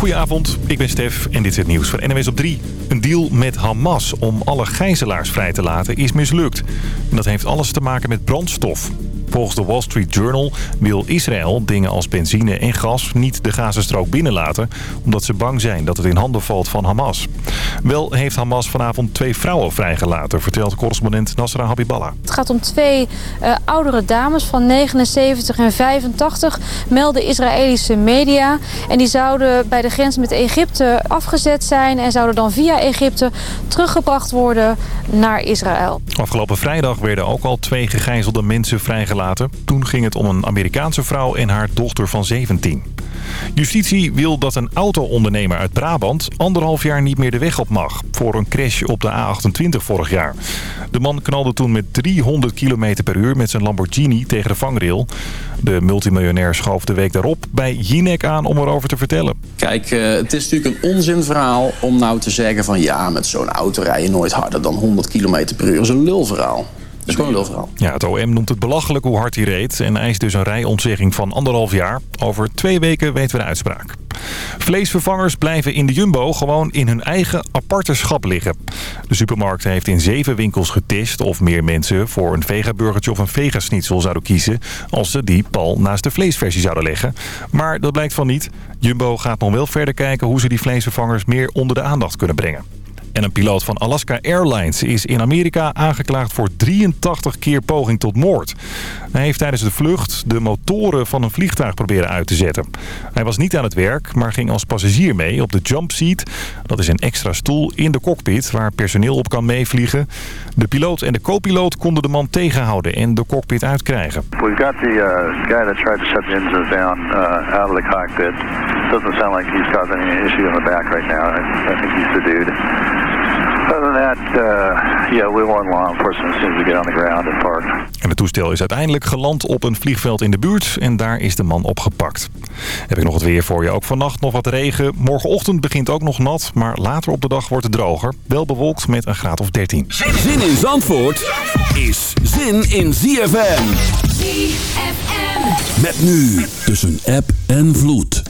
Goedenavond, ik ben Stef en dit is het nieuws van NWS op 3. Een deal met Hamas om alle gijzelaars vrij te laten is mislukt. En dat heeft alles te maken met brandstof. Volgens de Wall Street Journal wil Israël dingen als benzine en gas niet de Gazastrook binnenlaten... omdat ze bang zijn dat het in handen valt van Hamas. Wel heeft Hamas vanavond twee vrouwen vrijgelaten, vertelt correspondent Nasra Habiballah. Het gaat om twee uh, oudere dames van 79 en 85, melden Israëlische media. En die zouden bij de grens met Egypte afgezet zijn en zouden dan via Egypte teruggebracht worden naar Israël. Afgelopen vrijdag werden ook al twee gegijzelde mensen vrijgelaten toen ging het om een Amerikaanse vrouw en haar dochter van 17. Justitie wil dat een auto-ondernemer uit Brabant anderhalf jaar niet meer de weg op mag... voor een crash op de A28 vorig jaar. De man knalde toen met 300 km per uur met zijn Lamborghini tegen de vangrail. De multimiljonair schoof de week daarop bij Jinek aan om erover te vertellen. Kijk, uh, het is natuurlijk een onzinverhaal om nou te zeggen van... ja, met zo'n auto rij je nooit harder dan 100 km per uur. Dat is een lulverhaal Ja, het OM noemt het belachelijk hoe hard hij reed... en eist dus een rijontzegging van anderhalf jaar. Over twee weken weten we de uitspraak. Vleesvervangers blijven in de Jumbo gewoon in hun eigen aparte schap liggen. De supermarkt heeft in zeven winkels getest of meer mensen voor een vegaburgertje of een vegasnitzel zouden kiezen... als ze die pal naast de vleesversie zouden leggen. Maar dat blijkt van niet. Jumbo gaat nog wel verder kijken hoe ze die vleesvervangers meer onder de aandacht kunnen brengen. En een piloot van Alaska Airlines is in Amerika aangeklaagd voor 83 keer poging tot moord. Hij heeft tijdens de vlucht de motoren van een vliegtuig proberen uit te zetten. Hij was niet aan het werk, maar ging als passagier mee op de jump seat. Dat is een extra stoel in de cockpit waar personeel op kan meevliegen. De piloot en de co-piloot konden de man tegenhouden en de cockpit uitkrijgen. We've got the uh, guy that tried to shut the engines down uh, out of the cockpit. Doesn't sound like he's causing any issue in the back right now. I, think he's the dude. Other than that, uh, yeah, we want law enforcement as soon as we get on the ground and park. En het toestel is uiteindelijk geland op een vliegveld in de buurt en daar is de man opgepakt. Heb ik nog het weer voor je. Ook vannacht nog wat regen. Morgenochtend begint ook nog nat, maar later op de dag wordt het droger. Wel bewolkt met een graad of 13. Zin in Zandvoort is zin in ZFM. ZFM. Met nu tussen app en vloed.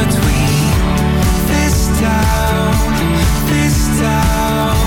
Between. This town, this town,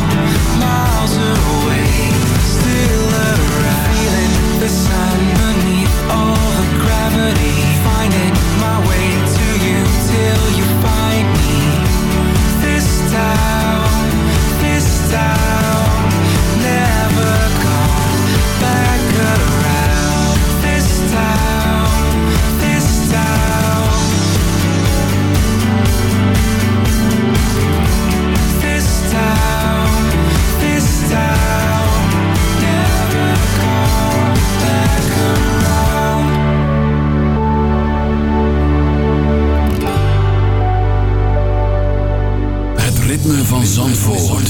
Zandvoort.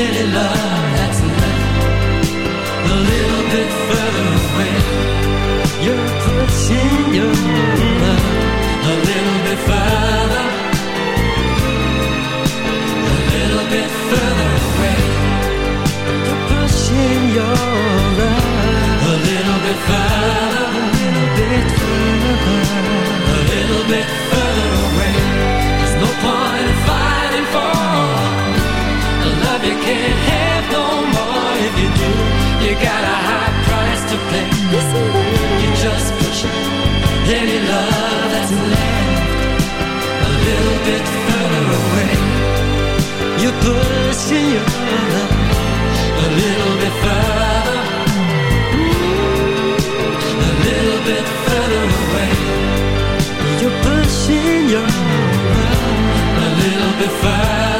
silly love pushing your love a little bit further, mm, a little bit further away. You're pushing your love a little bit further.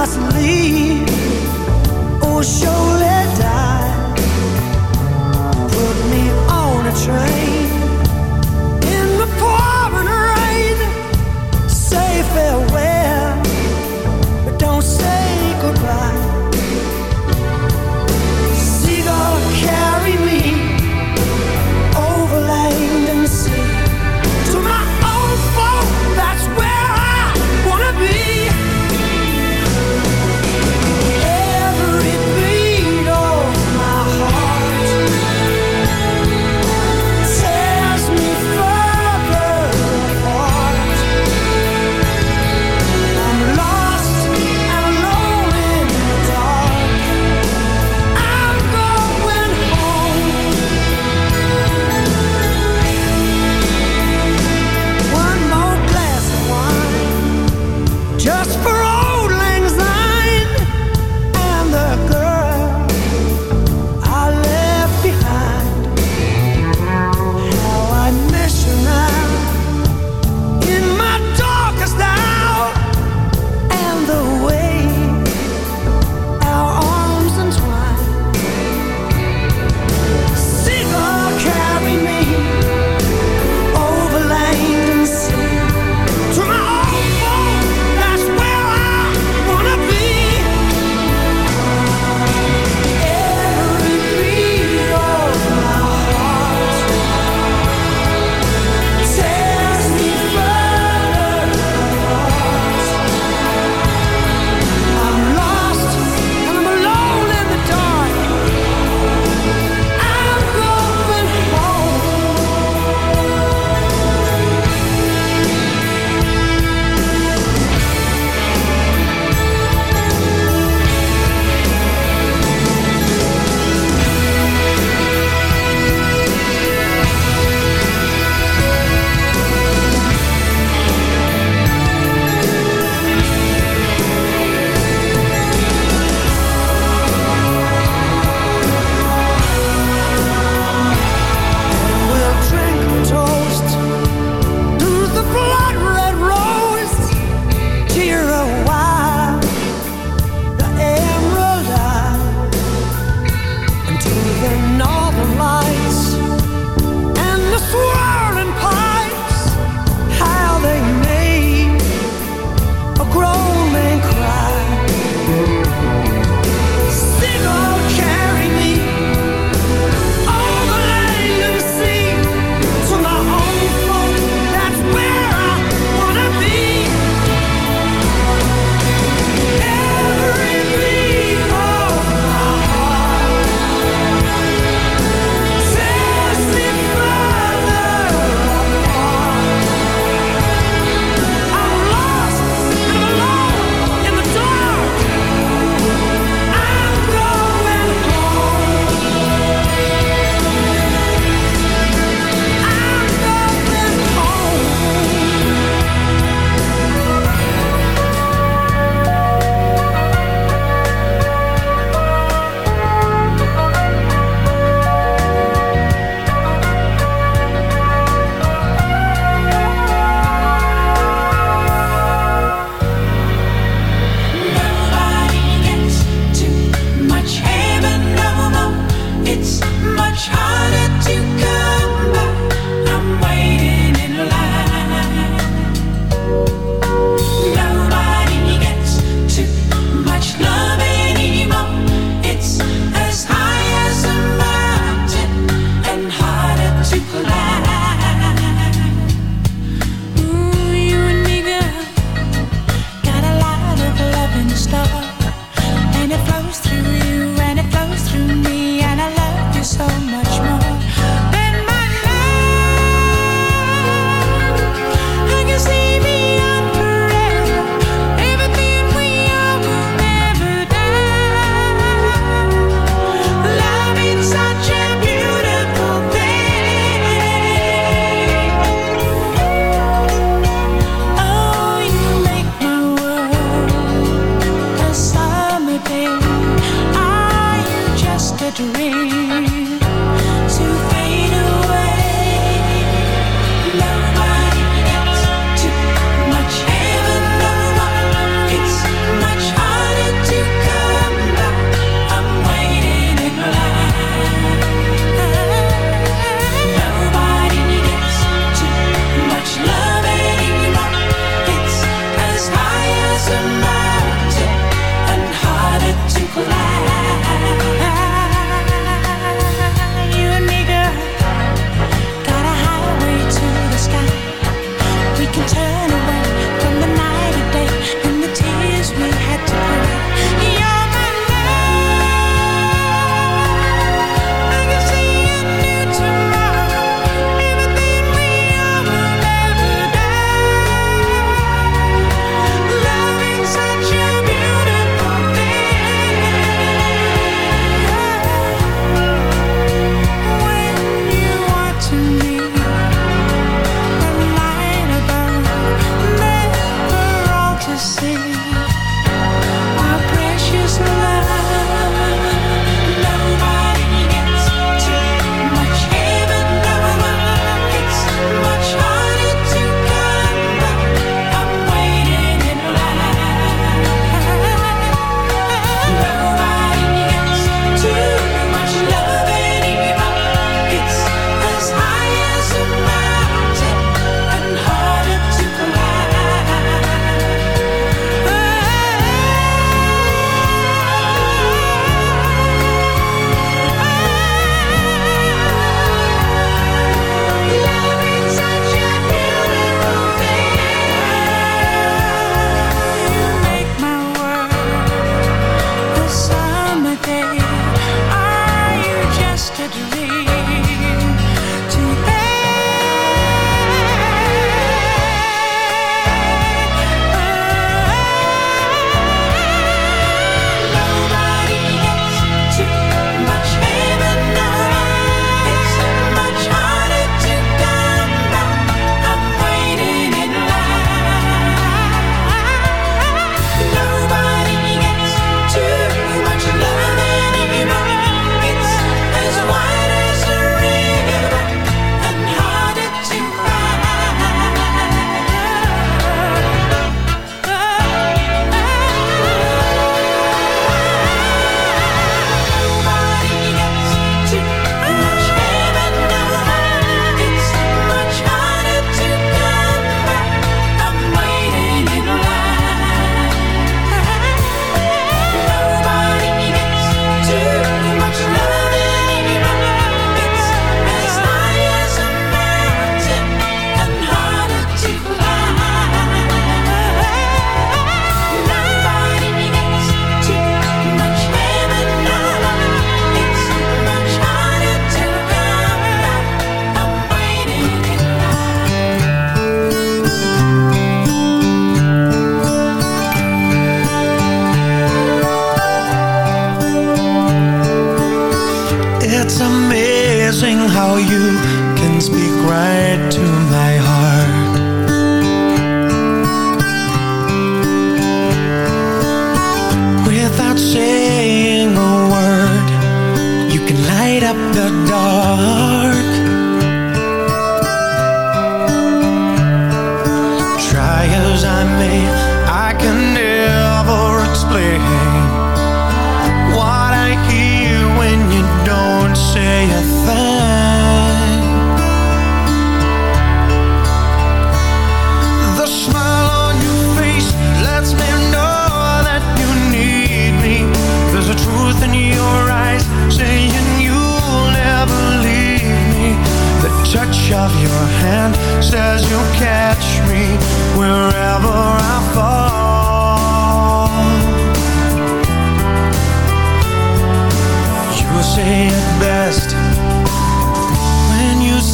must leave. Oh, show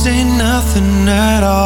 ain't nothing at all.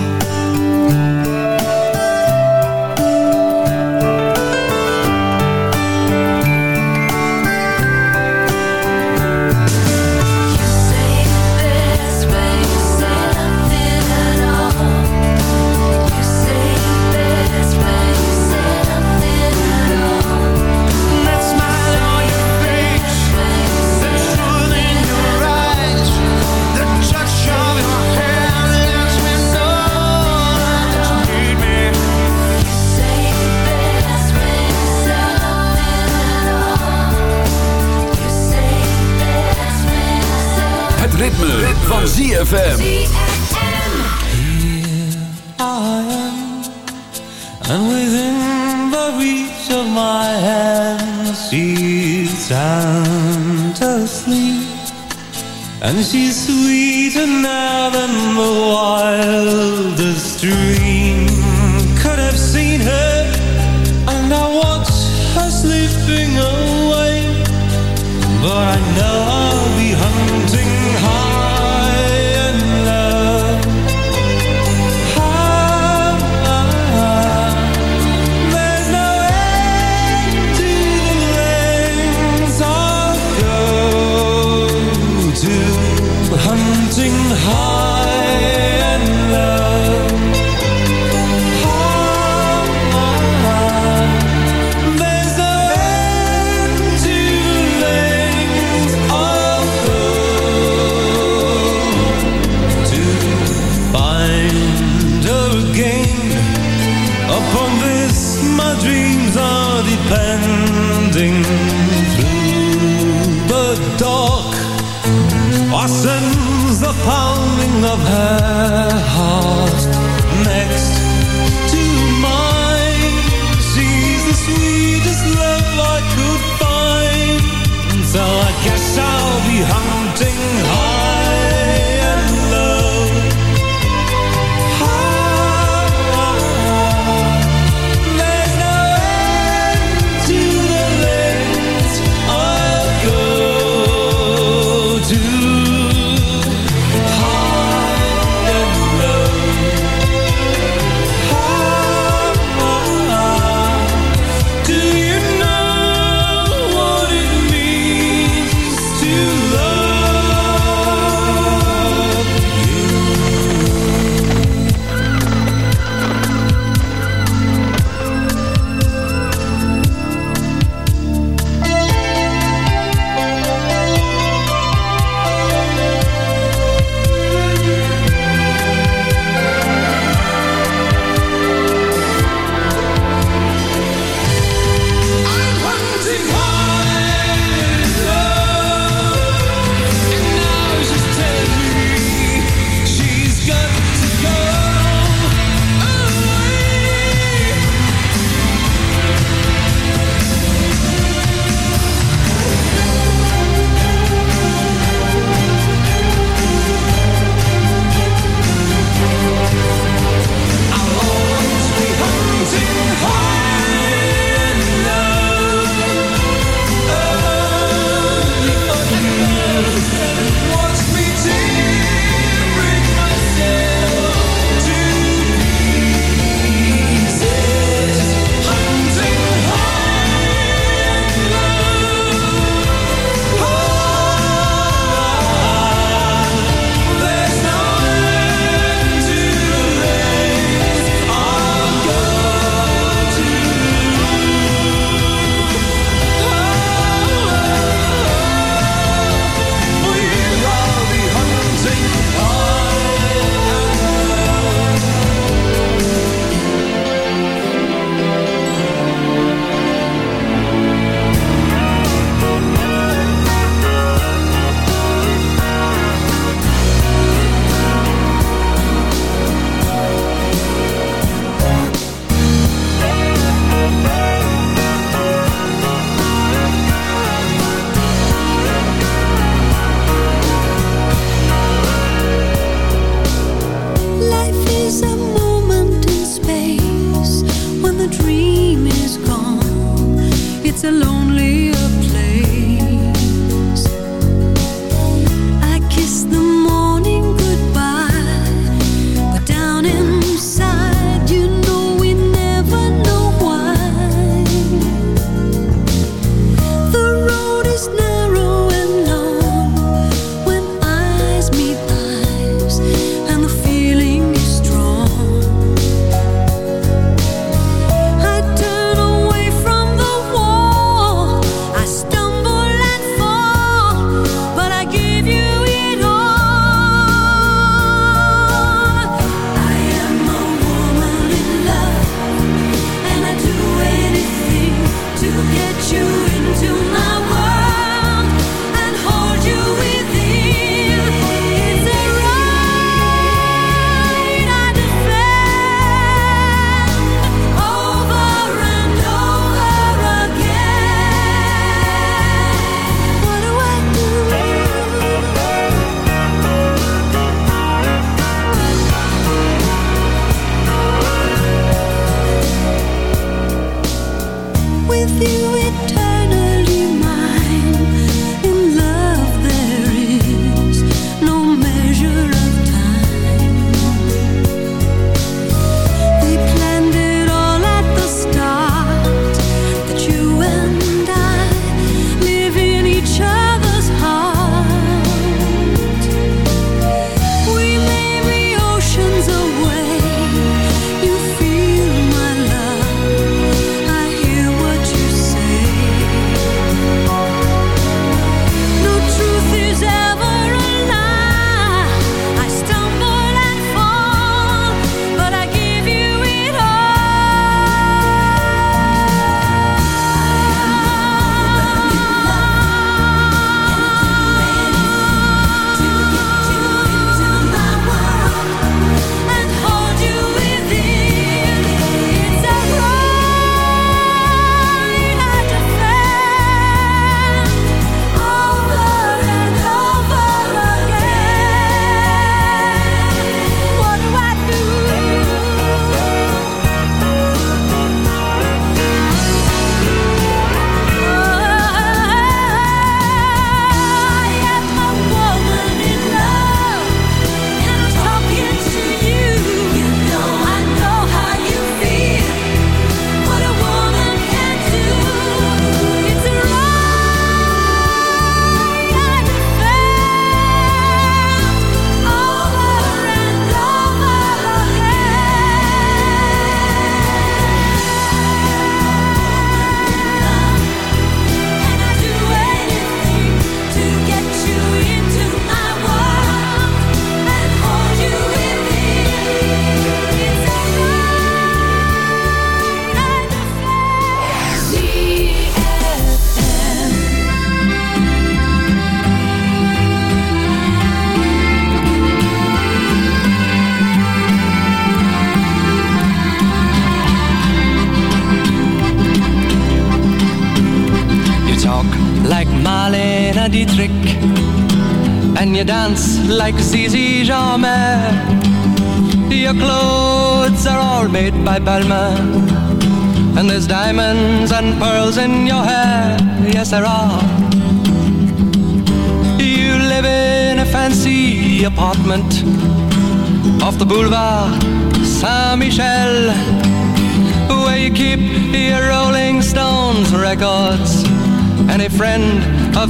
ZFM. Here I am, and within the reach of my hand, she's sound asleep, and she's sweeter now than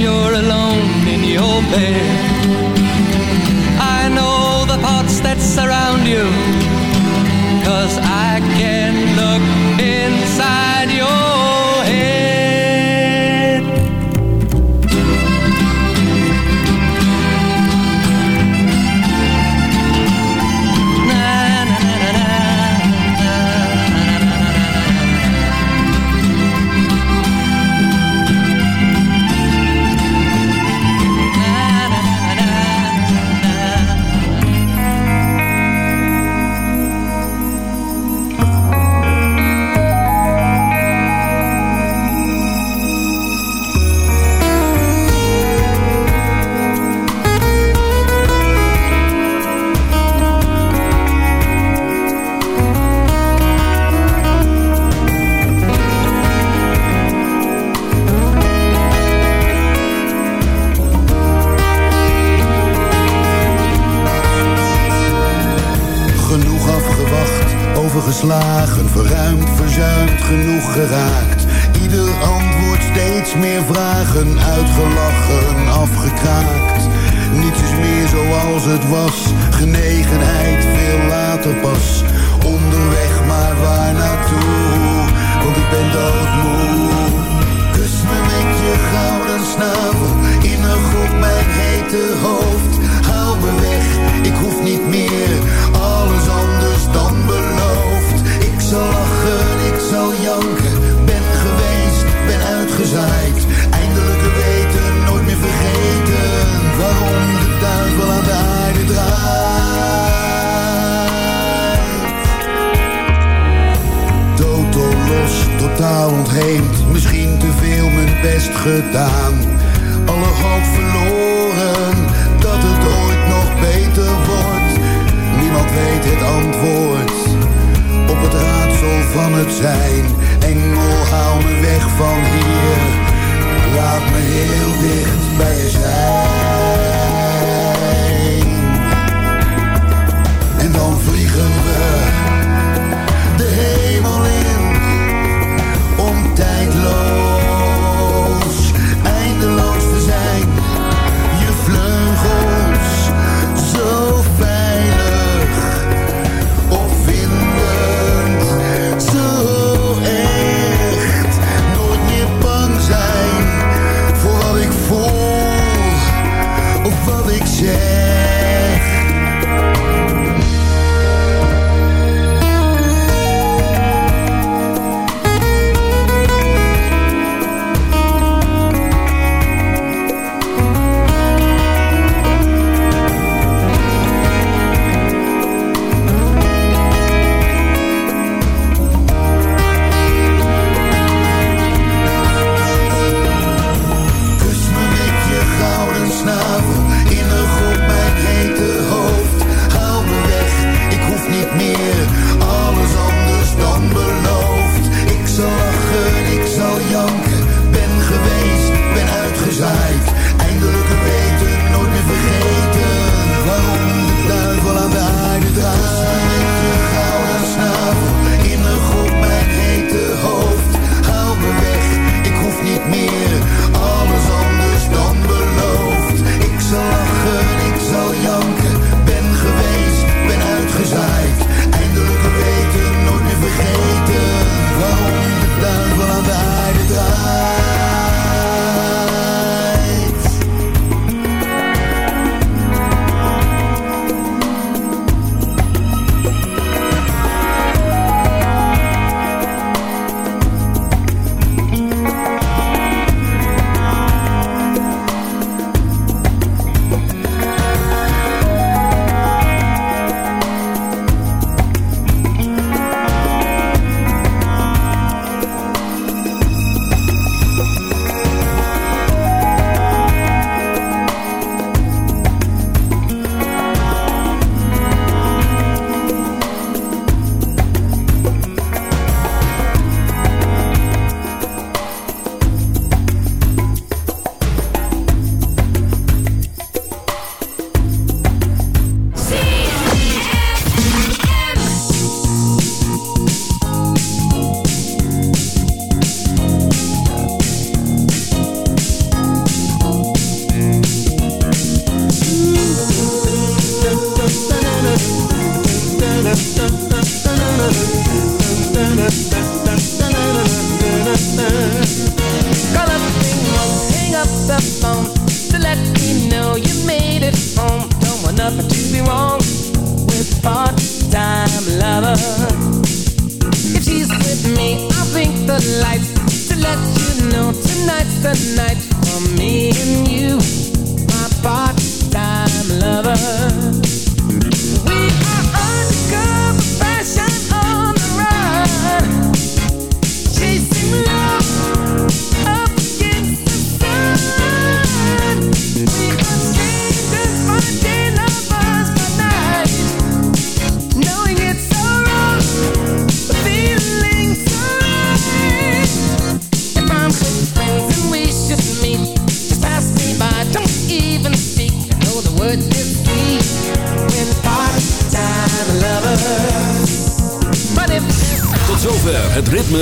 you're alone in your bed. I know the thoughts that surround you, cause I can